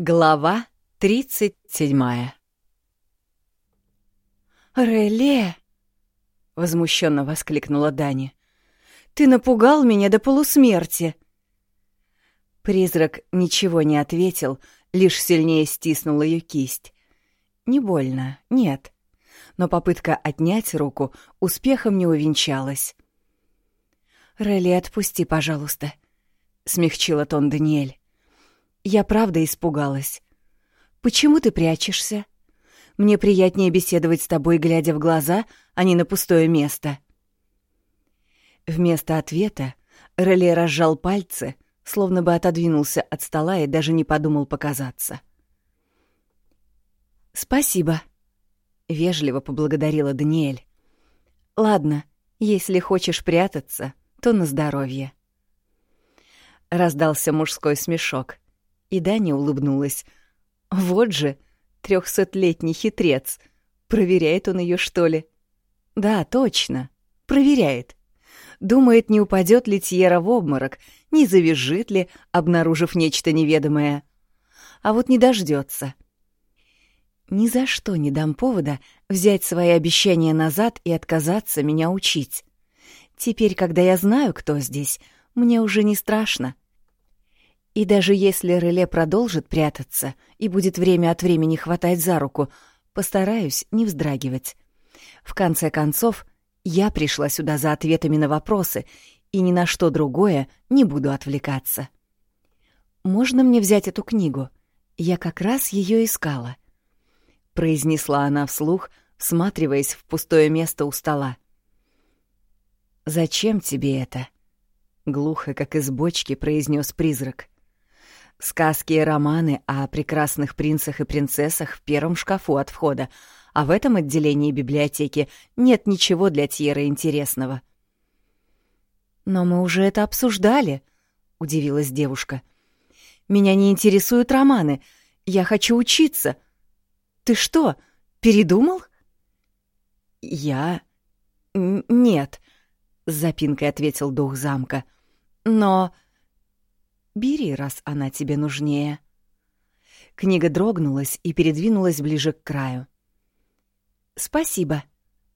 Глава тридцать седьмая «Реле!» — возмущенно воскликнула Дани. «Ты напугал меня до полусмерти!» Призрак ничего не ответил, лишь сильнее стиснул ее кисть. Не больно, нет. Но попытка отнять руку успехом не увенчалась. «Реле, отпусти, пожалуйста», — смягчила тон Даниэль. «Я правда испугалась. Почему ты прячешься? Мне приятнее беседовать с тобой, глядя в глаза, а не на пустое место». Вместо ответа Реле разжал пальцы, словно бы отодвинулся от стола и даже не подумал показаться. «Спасибо», — вежливо поблагодарила Даниэль. «Ладно, если хочешь прятаться, то на здоровье». Раздался мужской смешок, и Даня улыбнулась. «Вот же, трехсотлетний хитрец. Проверяет он ее, что ли?» «Да, точно. Проверяет. Думает, не упадет ли Тьера в обморок, не завяжет ли, обнаружив нечто неведомое. А вот не дождется. Ни за что не дам повода взять свои обещания назад и отказаться меня учить. Теперь, когда я знаю, кто здесь, мне уже не страшно. И даже если Реле продолжит прятаться и будет время от времени хватать за руку, постараюсь не вздрагивать. В конце концов, я пришла сюда за ответами на вопросы и ни на что другое не буду отвлекаться. «Можно мне взять эту книгу? Я как раз ее искала», — произнесла она вслух, всматриваясь в пустое место у стола. «Зачем тебе это?» — глухо, как из бочки, произнес призрак. «Сказки и романы о прекрасных принцах и принцессах в первом шкафу от входа, а в этом отделении библиотеки нет ничего для Тьеры интересного». «Но мы уже это обсуждали», — удивилась девушка. «Меня не интересуют романы. Я хочу учиться. Ты что, передумал?» «Я... нет», с запинкой ответил дух замка. Но бери, раз она тебе нужнее. Книга дрогнулась и передвинулась ближе к краю. Спасибо.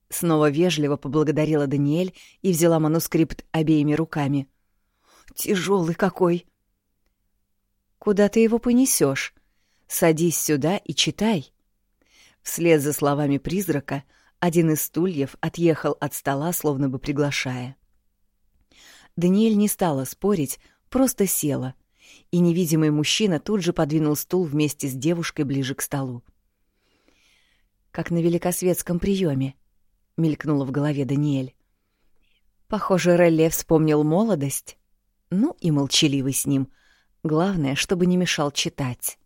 Снова вежливо поблагодарила Даниэль и взяла манускрипт обеими руками. Тяжелый какой. Куда ты его понесешь? Садись сюда и читай. Вслед за словами призрака — один из стульев отъехал от стола, словно бы приглашая. Даниэль не стала спорить, просто села, и невидимый мужчина тут же подвинул стул вместе с девушкой ближе к столу. «Как на великосветском приеме», — мелькнула в голове Даниэль. Похоже, Релле вспомнил молодость. Ну и молчаливый с ним. Главное, чтобы не мешал читать.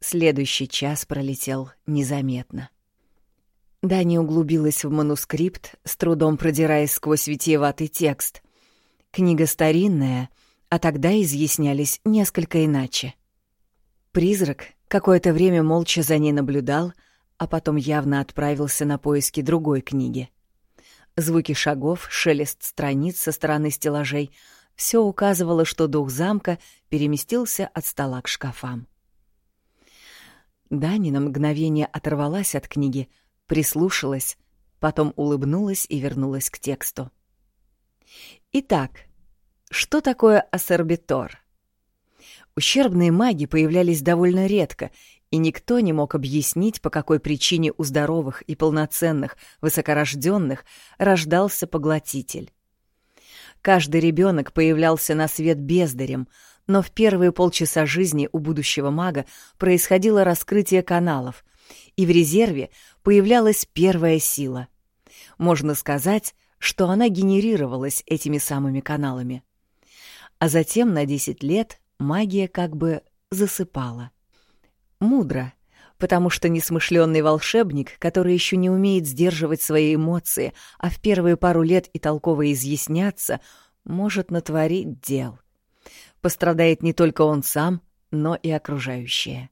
Следующий час пролетел незаметно. Дани углубилась в манускрипт, с трудом продираясь сквозь витиеватый текст. Книга старинная, а тогда изъяснялись несколько иначе. Призрак какое-то время молча за ней наблюдал, а потом явно отправился на поиски другой книги. Звуки шагов, шелест страниц со стороны стеллажей — все указывало, что дух замка переместился от стола к шкафам. Дани на мгновение оторвалась от книги — прислушалась, потом улыбнулась и вернулась к тексту. Итак, что такое ассорбитор? Ущербные маги появлялись довольно редко, и никто не мог объяснить, по какой причине у здоровых и полноценных высокорожденных рождался поглотитель. Каждый ребенок появлялся на свет бездарем, но в первые полчаса жизни у будущего мага происходило раскрытие каналов, и в резерве появлялась первая сила. Можно сказать, что она генерировалась этими самыми каналами. А затем на 10 лет магия как бы засыпала. Мудро, потому что несмышленный волшебник, который еще не умеет сдерживать свои эмоции, а в первые пару лет и толково изъясняться, может натворить дел. Пострадает не только он сам, но и окружающие.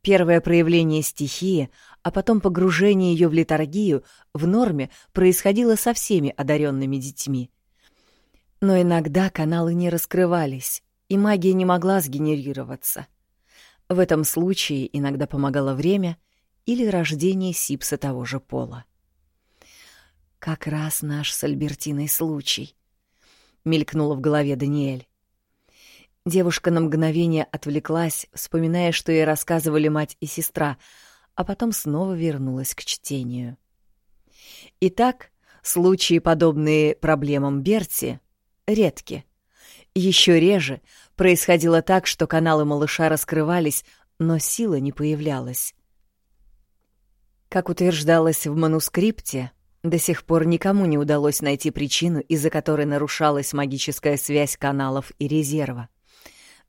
Первое проявление стихии, а потом погружение ее в литургию в норме происходило со всеми одаренными детьми. Но иногда каналы не раскрывались, и магия не могла сгенерироваться. В этом случае иногда помогало время или рождение сипса того же пола. «Как раз наш с Альбертиной случай», — мелькнула в голове Даниэль. Девушка на мгновение отвлеклась, вспоминая, что ей рассказывали мать и сестра, а потом снова вернулась к чтению. Итак, случаи, подобные проблемам Берти, редки. Еще реже происходило так, что каналы малыша раскрывались, но сила не появлялась. Как утверждалось в манускрипте, до сих пор никому не удалось найти причину, из-за которой нарушалась магическая связь каналов и резерва.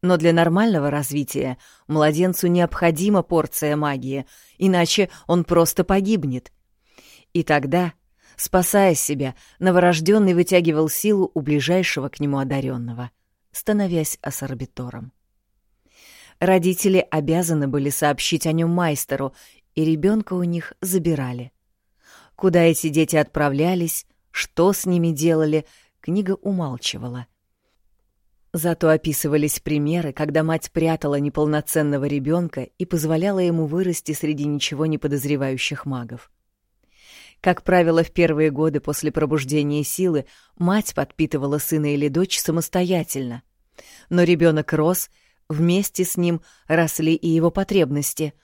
Но для нормального развития младенцу необходима порция магии, иначе он просто погибнет. И тогда, спасая себя, новорожденный вытягивал силу у ближайшего к нему одаренного, становясь ассорбитором. Родители обязаны были сообщить о нем майстеру, и ребенка у них забирали. Куда эти дети отправлялись, что с ними делали, книга умалчивала. Зато описывались примеры, когда мать прятала неполноценного ребенка и позволяла ему вырасти среди ничего не подозревающих магов. Как правило, в первые годы после пробуждения силы мать подпитывала сына или дочь самостоятельно. Но ребенок рос, вместе с ним росли и его потребности.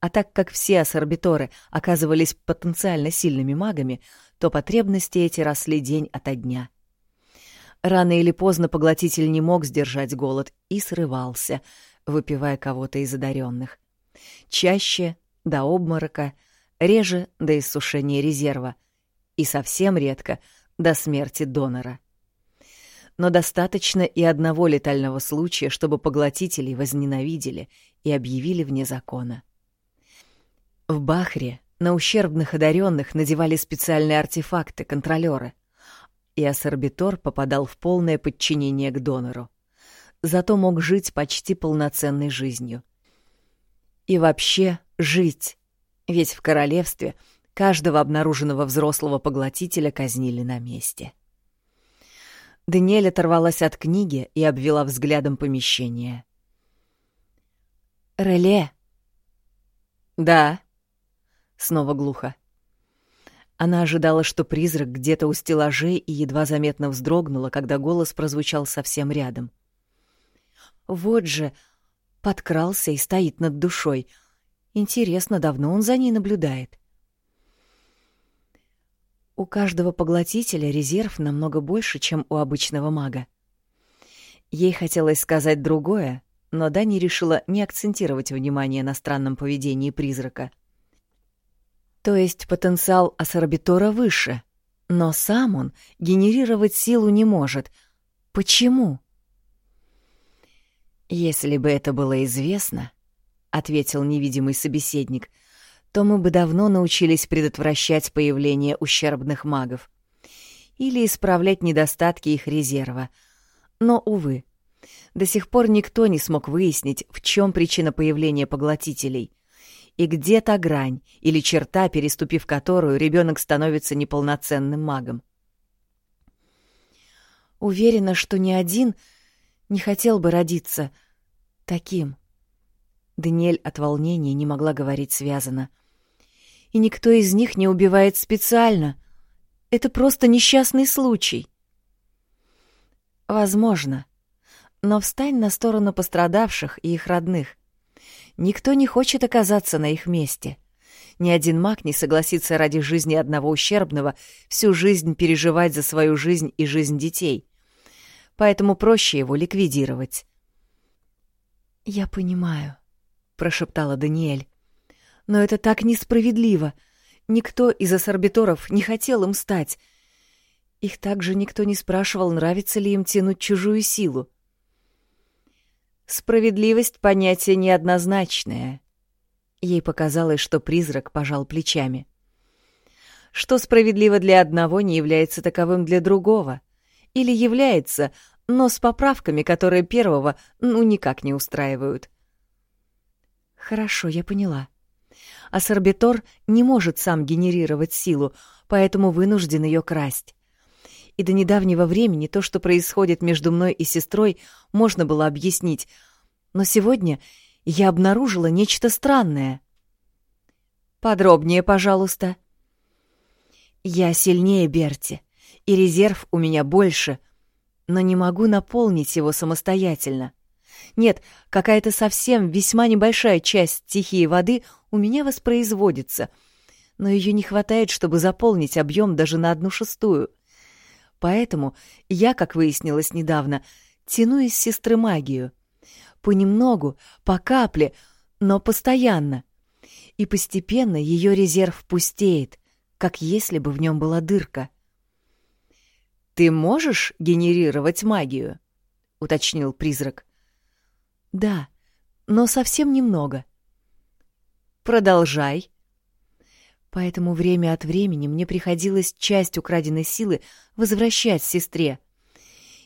А так как все ассорбиторы оказывались потенциально сильными магами, то потребности эти росли день ото дня. Рано или поздно поглотитель не мог сдержать голод и срывался, выпивая кого-то из одаренных. Чаще — до обморока, реже — до иссушения резерва и совсем редко — до смерти донора. Но достаточно и одного летального случая, чтобы поглотителей возненавидели и объявили вне закона. В Бахре на ущербных одаренных надевали специальные артефакты, контролеры — и ассорбитор попадал в полное подчинение к донору. Зато мог жить почти полноценной жизнью. И вообще жить, ведь в королевстве каждого обнаруженного взрослого поглотителя казнили на месте. Даниэль оторвалась от книги и обвела взглядом помещение. «Реле?» «Да», — снова глухо. Она ожидала, что призрак где-то у стеллажей и едва заметно вздрогнула, когда голос прозвучал совсем рядом. «Вот же!» Подкрался и стоит над душой. Интересно, давно он за ней наблюдает. У каждого поглотителя резерв намного больше, чем у обычного мага. Ей хотелось сказать другое, но Дани решила не акцентировать внимание на странном поведении призрака — то есть потенциал ассорбитора выше, но сам он генерировать силу не может. Почему? Если бы это было известно, ответил невидимый собеседник, то мы бы давно научились предотвращать появление ущербных магов или исправлять недостатки их резерва. Но увы, до сих пор никто не смог выяснить, в чем причина появления поглотителей — и где та грань или черта, переступив которую ребенок становится неполноценным магом. Уверена, что ни один не хотел бы родиться таким. Даниэль от волнения не могла говорить связано. И никто из них не убивает специально. Это просто несчастный случай. Возможно. Но встань на сторону пострадавших и их родных. Никто не хочет оказаться на их месте. Ни один маг не согласится ради жизни одного ущербного всю жизнь переживать за свою жизнь и жизнь детей. Поэтому проще его ликвидировать. «Я понимаю», — прошептала Даниэль. «Но это так несправедливо. Никто из ассорбиторов не хотел им стать. Их также никто не спрашивал, нравится ли им тянуть чужую силу. Справедливость — понятие неоднозначное. Ей показалось, что призрак пожал плечами. Что справедливо для одного, не является таковым для другого. Или является, но с поправками, которые первого ну никак не устраивают. Хорошо, я поняла. Ассорбитор не может сам генерировать силу, поэтому вынужден ее красть и до недавнего времени то, что происходит между мной и сестрой, можно было объяснить. Но сегодня я обнаружила нечто странное. Подробнее, пожалуйста. Я сильнее Берти, и резерв у меня больше, но не могу наполнить его самостоятельно. Нет, какая-то совсем весьма небольшая часть стихии воды у меня воспроизводится, но ее не хватает, чтобы заполнить объем даже на одну шестую. Поэтому я, как выяснилось недавно, тяну из сестры магию. Понемногу, по капле, но постоянно. И постепенно ее резерв пустеет, как если бы в нем была дырка. «Ты можешь генерировать магию?» — уточнил призрак. Да, но совсем немного. Продолжай. Поэтому время от времени мне приходилось часть украденной силы возвращать сестре.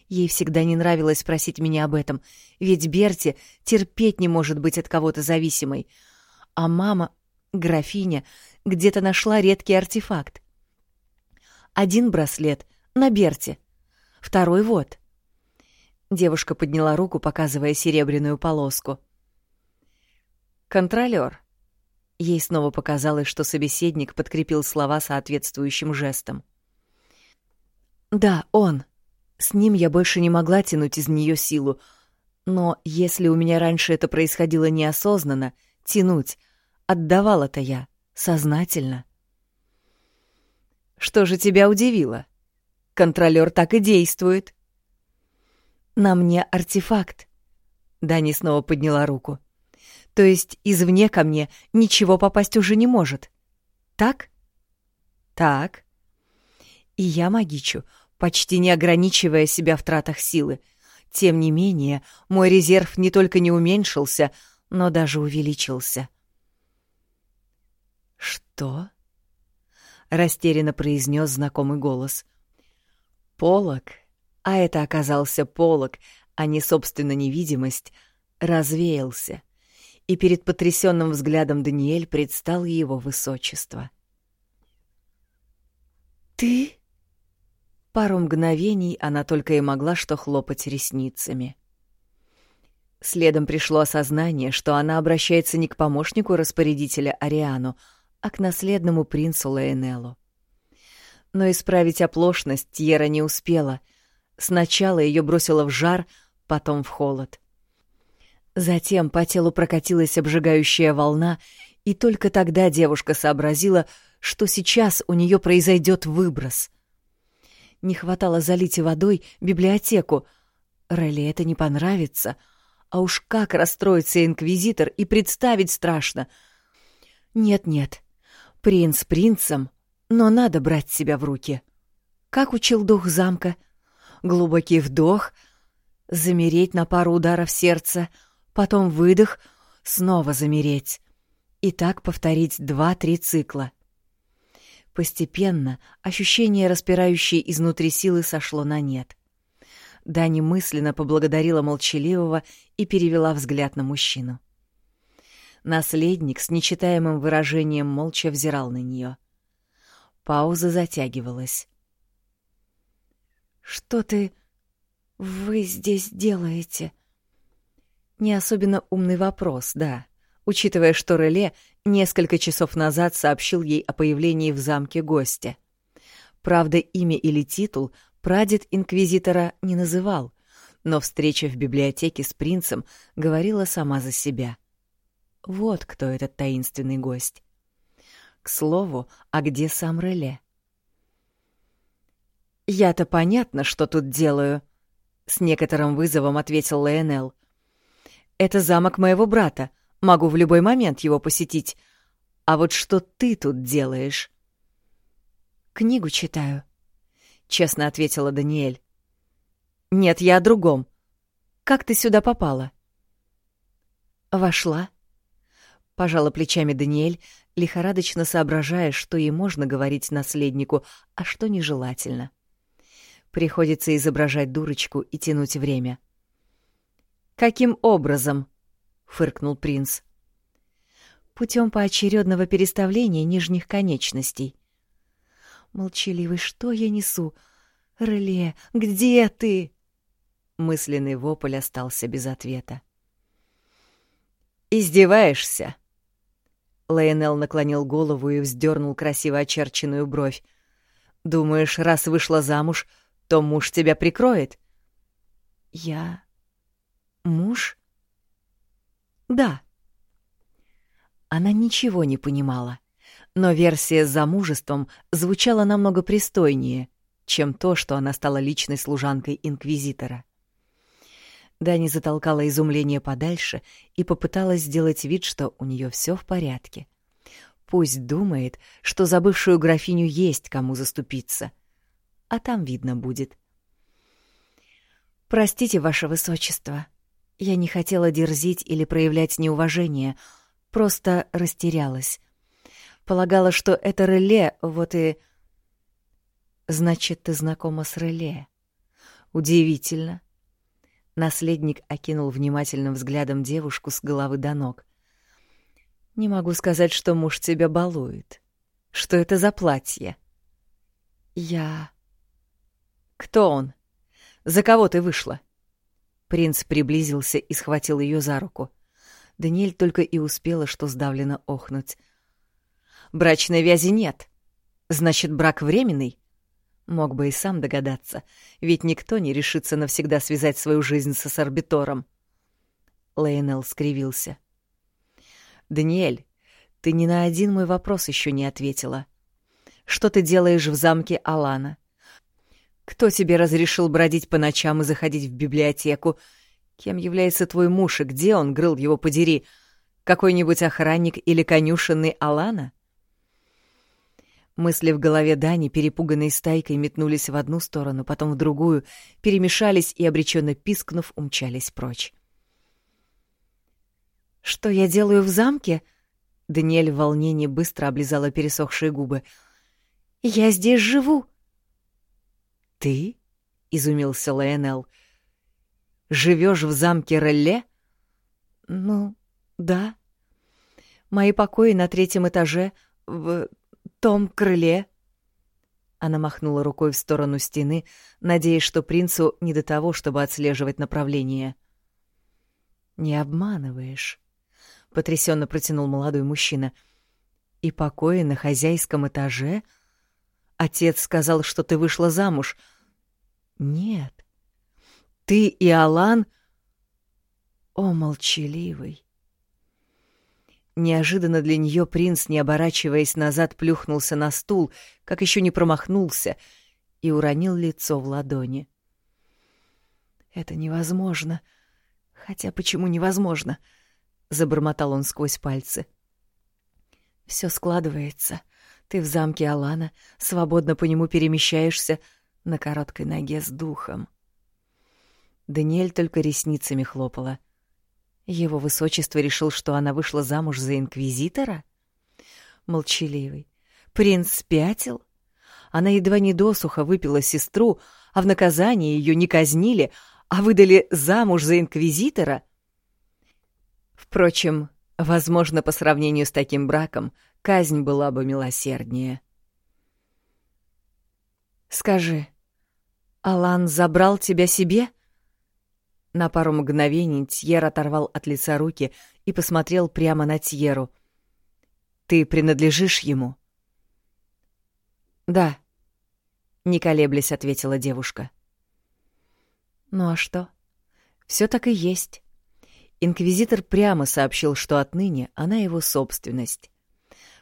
Ей всегда не нравилось просить меня об этом, ведь Берти терпеть не может быть от кого-то зависимой. А мама, графиня, где-то нашла редкий артефакт. Один браслет на Берти, второй вот. Девушка подняла руку, показывая серебряную полоску. «Контролёр». Ей снова показалось, что собеседник подкрепил слова соответствующим жестом. «Да, он. С ним я больше не могла тянуть из неё силу. Но если у меня раньше это происходило неосознанно, тянуть, отдавала-то я сознательно». «Что же тебя удивило? Контролёр так и действует». На мне артефакт. Дани снова подняла руку. То есть извне ко мне ничего попасть уже не может. Так? Так. И я магичу, почти не ограничивая себя в тратах силы. Тем не менее, мой резерв не только не уменьшился, но даже увеличился. «Что?» — растерянно произнес знакомый голос. «Полок а это оказался полог, а не, собственно, невидимость, развеялся, и перед потрясенным взглядом Даниэль предстал его высочество. «Ты?» Пару мгновений она только и могла что хлопать ресницами. Следом пришло осознание, что она обращается не к помощнику распорядителя Ариану, а к наследному принцу Лейнеллу. Но исправить оплошность Тьера не успела — Сначала ее бросило в жар, потом в холод. Затем по телу прокатилась обжигающая волна, и только тогда девушка сообразила, что сейчас у нее произойдет выброс. Не хватало залить водой библиотеку. Релли это не понравится. А уж как расстроится инквизитор и представить страшно. Нет-нет, принц принцем, но надо брать себя в руки. Как учил дух замка — глубокий вдох, замереть на пару ударов сердца, потом выдох, снова замереть. И так повторить два-три цикла. Постепенно ощущение распирающей изнутри силы сошло на нет. Дани мысленно поблагодарила молчаливого и перевела взгляд на мужчину. Наследник с нечитаемым выражением молча взирал на нее. Пауза затягивалась. «Что ты... вы здесь делаете?» Не особенно умный вопрос, да, учитывая, что Реле несколько часов назад сообщил ей о появлении в замке гостя. Правда, имя или титул прадед инквизитора не называл, но встреча в библиотеке с принцем говорила сама за себя. Вот кто этот таинственный гость. К слову, а где сам Реле? «Я-то понятно, что тут делаю», — с некоторым вызовом ответил Лейнел. «Это замок моего брата. Могу в любой момент его посетить. А вот что ты тут делаешь?» «Книгу читаю», — честно ответила Даниэль. «Нет, я о другом. Как ты сюда попала?» «Вошла», — пожала плечами Даниэль, лихорадочно соображая, что ей можно говорить наследнику, а что нежелательно. Приходится изображать дурочку и тянуть время. «Каким образом?» — фыркнул принц. «Путем поочередного переставления нижних конечностей». «Молчаливый, что я несу? Реле, где ты?» Мысленный вопль остался без ответа. «Издеваешься?» Лейнел наклонил голову и вздернул красиво очерченную бровь. «Думаешь, раз вышла замуж, то муж тебя прикроет?» «Я... муж?» «Да». Она ничего не понимала, но версия с замужеством звучала намного пристойнее, чем то, что она стала личной служанкой инквизитора. Дани затолкала изумление подальше и попыталась сделать вид, что у нее все в порядке. Пусть думает, что за бывшую графиню есть кому заступиться. А там видно будет. «Простите, ваше высочество. Я не хотела дерзить или проявлять неуважение, просто растерялась. Полагала, что это реле, вот и...» «Значит, ты знакома с реле?» «Удивительно. Наследник окинул внимательным взглядом девушку с головы до ног. «Не могу сказать, что муж тебя балует. Что это за платье?» «Я...» «Кто он? За кого ты вышла?» Принц приблизился и схватил ее за руку. Даниэль только и успела, что сдавленно охнуть. «Брачной вязи нет. Значит, брак временный?» Мог бы и сам догадаться, ведь никто не решится навсегда связать свою жизнь со Сорбитором. Лейнел скривился. «Даниэль, ты ни на один мой вопрос еще не ответила. Что ты делаешь в замке Алана? Кто тебе разрешил бродить по ночам и заходить в библиотеку? Кем является твой муж и где он, грыл его подери? Какой-нибудь охранник или конюшенный Алана?» Мысли в голове Дани, перепуганной стайкой, метнулись в одну сторону, потом в другую, перемешались и, обреченно пискнув, умчались прочь. «Что я делаю в замке?» Даниэль в волнении быстро облизала пересохшие губы. «Я здесь живу!» «Ты?» — изумился Лайонел. «Живешь в замке Релле?» «Ну, да. Мои покои на третьем этаже в том крыле?» Она махнула рукой в сторону стены, надеясь, что принцу не до того, чтобы отслеживать направление. «Не обманываешь», — потрясенно протянул молодой мужчина. «И покои на хозяйском этаже? Отец сказал, что ты вышла замуж». «Нет. Ты и Алан...» «О, молчаливый!» Неожиданно для нее принц, не оборачиваясь назад, плюхнулся на стул, как еще не промахнулся, и уронил лицо в ладони. «Это невозможно. Хотя почему невозможно?» — забормотал он сквозь пальцы. «Все складывается. Ты в замке Алана, свободно по нему перемещаешься на короткой ноге с духом». Даниэль только ресницами хлопала — его высочество решил, что она вышла замуж за инквизитора? Молчаливый. Принц спятил? Она едва не досуха выпила сестру, а в наказание ее не казнили, а выдали замуж за инквизитора? Впрочем, возможно, по сравнению с таким браком, казнь была бы милосерднее. «Скажи, Алан забрал тебя себе?» На пару мгновений Тьер оторвал от лица руки и посмотрел прямо на Тьеру. «Ты принадлежишь ему?» «Да», — не колеблясь ответила девушка. «Ну а что? Все так и есть». Инквизитор прямо сообщил, что отныне она его собственность.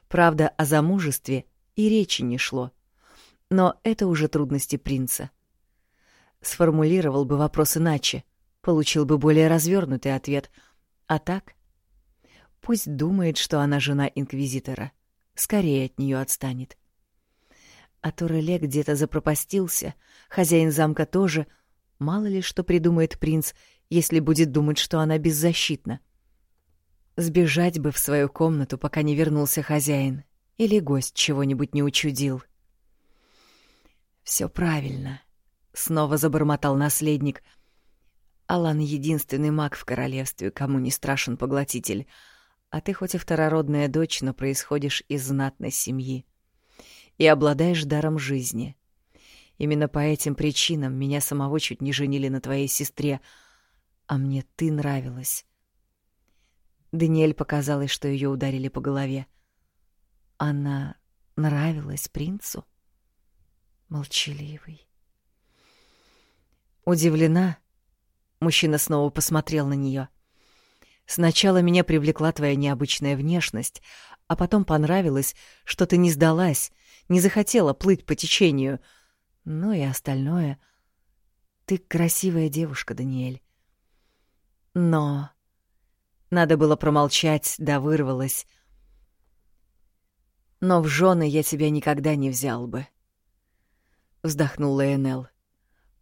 Правда, о замужестве и речи не шло. Но это уже трудности принца. Сформулировал бы вопрос иначе — получил бы более развернутый ответ. А так? Пусть думает, что она жена инквизитора. Скорее от нее отстанет. А то Реле где-то запропастился, хозяин замка тоже. Мало ли что придумает принц, если будет думать, что она беззащитна. Сбежать бы в свою комнату, пока не вернулся хозяин, или гость чего-нибудь не учудил. Все правильно, снова забормотал наследник — Алан — единственный маг в королевстве, кому не страшен поглотитель. А ты хоть и второродная дочь, но происходишь из знатной семьи. И обладаешь даром жизни. Именно по этим причинам меня самого чуть не женили на твоей сестре, а мне ты нравилась. Даниэль показалось, что ее ударили по голове. Она нравилась принцу? Молчаливый. Удивлена, мужчина снова посмотрел на нее. Сначала меня привлекла твоя необычная внешность, а потом понравилось, что ты не сдалась, не захотела плыть по течению. Ну и остальное. Ты красивая девушка, Даниэль. Но... Надо было промолчать, да вырвалась. Но в жены я тебя никогда не взял бы. Вздохнула Энел,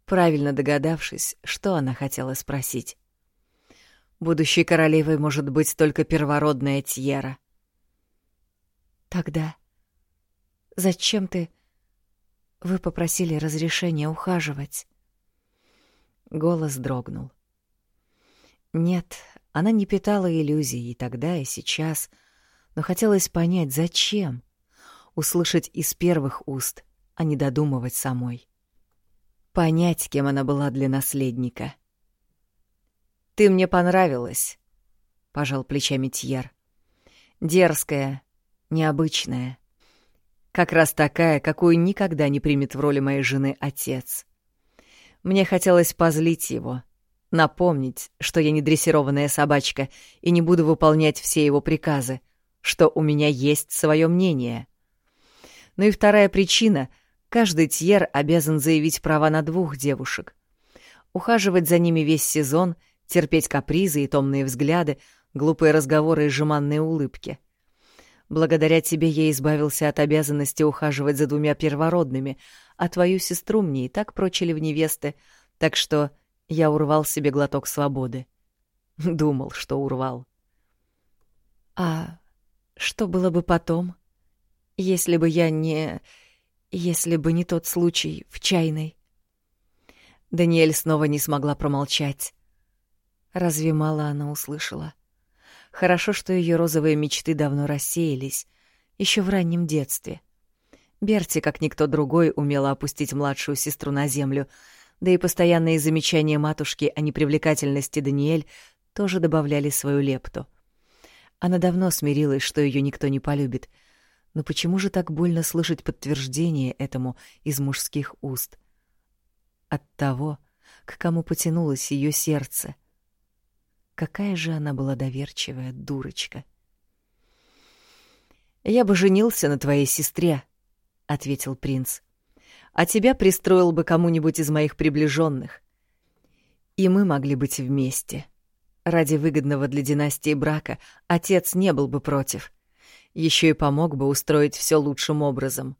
правильно догадавшись, что она хотела спросить. Будущей королевой может быть только первородная Тьера. Тогда зачем ты... Вы попросили разрешения ухаживать. Голос дрогнул. Нет, она не питала иллюзий и тогда, и сейчас, но хотелось понять, зачем. Услышать из первых уст, а не додумывать самой. Понять, кем она была для наследника. «Ты мне понравилась», — пожал плечами Тьер. «Дерзкая, необычная. Как раз такая, какую никогда не примет в роли моей жены отец. Мне хотелось позлить его, напомнить, что я не дрессированная собачка и не буду выполнять все его приказы, что у меня есть свое мнение. Ну и вторая причина — каждый Тьер обязан заявить права на двух девушек. Ухаживать за ними весь сезон, терпеть капризы и томные взгляды, глупые разговоры и жеманные улыбки. Благодаря тебе я избавился от обязанности ухаживать за двумя первородными, а твою сестру мне и так прочили в невесты, так что я урвал себе глоток свободы. Думал, что урвал. А что было бы потом, если бы я не... если бы не тот случай в чайной? Даниэль снова не смогла промолчать. Разве мало она услышала? Хорошо, что ее розовые мечты давно рассеялись, еще в раннем детстве. Берти, как никто другой, умела опустить младшую сестру на землю — да и постоянные замечания матушки о непривлекательности Даниэль тоже добавляли свою лепту. Она давно смирилась, что ее никто не полюбит. Но почему же так больно слышать подтверждение этому из мужских уст? От того, к кому потянулось ее сердце. Какая же она была доверчивая дурочка. «Я бы женился на твоей сестре», — ответил принц а тебя пристроил бы кому-нибудь из моих приближенных. И мы могли быть вместе. Ради выгодного для династии брака отец не был бы против. Еще и помог бы устроить все лучшим образом.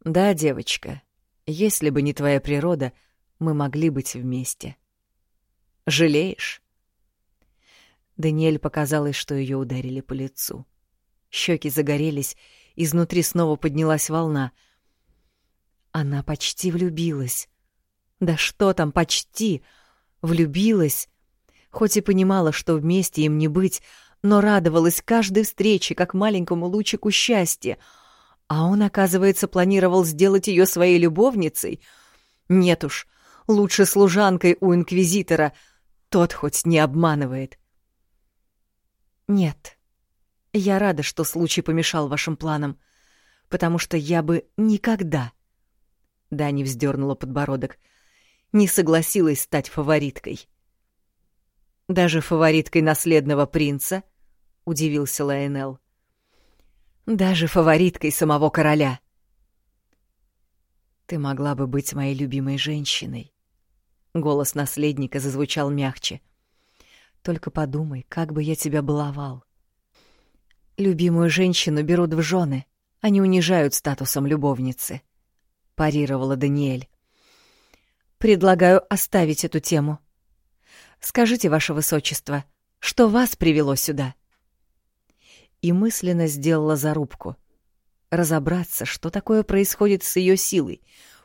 Да, девочка, если бы не твоя природа, мы могли быть вместе. Жалеешь? Даниэль показалось, что ее ударили по лицу. Щеки загорелись, изнутри снова поднялась волна — она почти влюбилась. Да что там, почти! Влюбилась. Хоть и понимала, что вместе им не быть, но радовалась каждой встрече, как маленькому лучику счастья. А он, оказывается, планировал сделать ее своей любовницей. Нет уж, лучше служанкой у инквизитора. Тот хоть не обманывает. Нет, я рада, что случай помешал вашим планам, потому что я бы никогда Дани вздернула подбородок. Не согласилась стать фавориткой. Даже фавориткой наследного принца? Удивился Лайонел. Даже фавориткой самого короля. Ты могла бы быть моей любимой женщиной. Голос наследника зазвучал мягче. Только подумай, как бы я тебя баловал. Любимую женщину берут в жены, они унижают статусом любовницы. —— парировала Даниэль. «Предлагаю оставить эту тему. Скажите, ваше высочество, что вас привело сюда?» И мысленно сделала зарубку. Разобраться, что такое происходит с ее силой,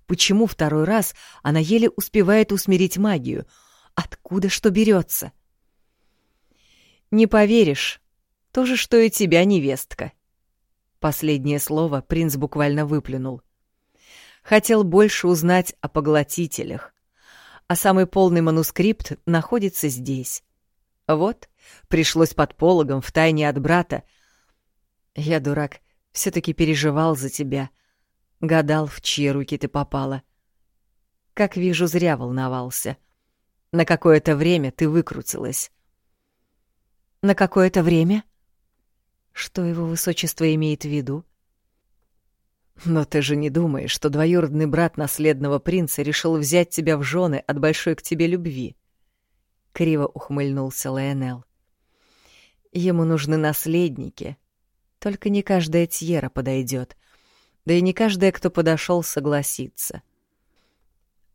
почему второй раз она еле успевает усмирить магию, откуда что берется. «Не поверишь, то же, что и тебя, невестка». Последнее слово принц буквально выплюнул хотел больше узнать о поглотителях, а самый полный манускрипт находится здесь. Вот, Пришлось под пологом, втайне от брата. Я, дурак, все таки переживал за тебя. Гадал, в чьи руки ты попала. Как вижу, зря волновался. На какое-то время ты выкрутилась. На какое-то время? Что его высочество имеет в виду? Но ты же не думаешь, что двоюродный брат наследного принца решил взять тебя в жены от большой к тебе любви? Криво ухмыльнулся Лайонел. Ему нужны наследники. Только не каждая Тьера подойдет. Да и не каждая, кто подошел, согласится.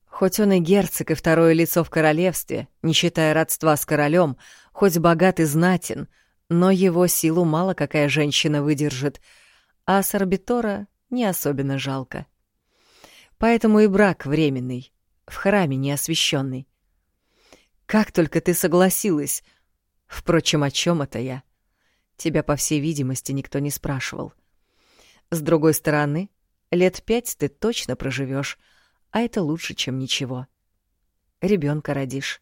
Хоть он и герцог, и второе лицо в королевстве, не считая родства с королем, хоть богат и знатен, но его силу мало какая женщина выдержит, а Сорбитора не особенно жалко. Поэтому и брак временный, в храме неосвященный. Как только ты согласилась? Впрочем, о чем это я? Тебя, по всей видимости, никто не спрашивал. С другой стороны, лет пять ты точно проживешь, а это лучше, чем ничего. Ребенка родишь.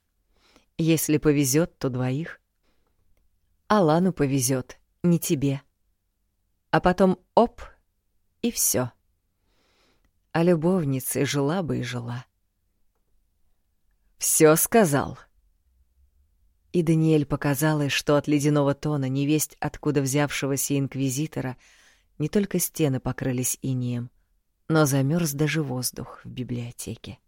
Если повезет, то двоих. Алану повезет, не тебе. А потом оп, и все. А любовница жила бы и жила. Все сказал. И Даниэль показалось, что от ледяного тона невесть, откуда взявшегося инквизитора, не только стены покрылись инеем, но замерз даже воздух в библиотеке.